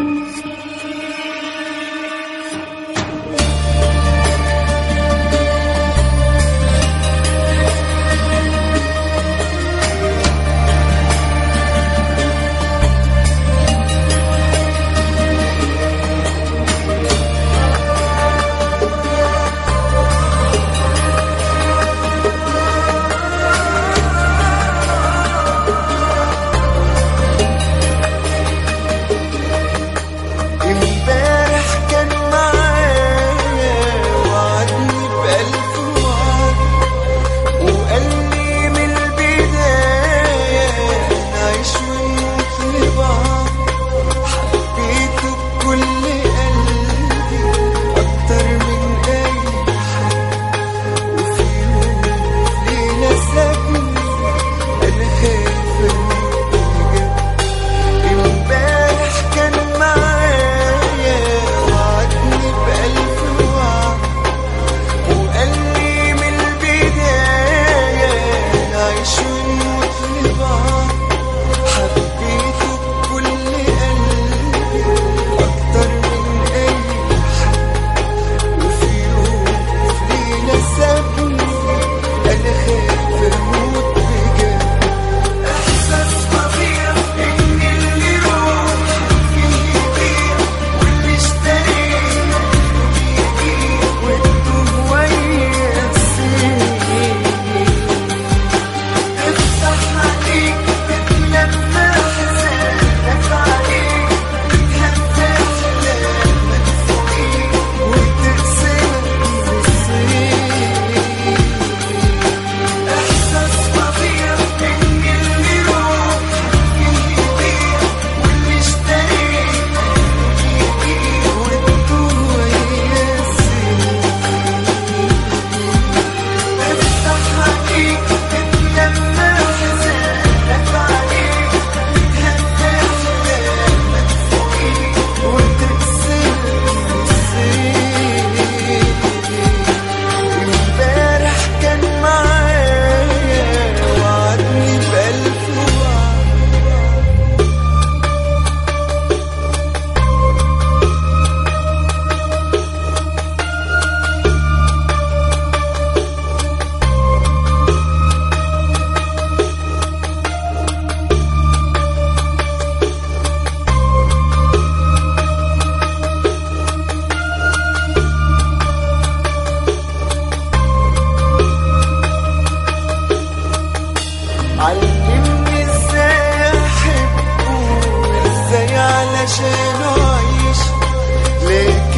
Música علمني إزاي احبه إزاي علشان اعيش ليه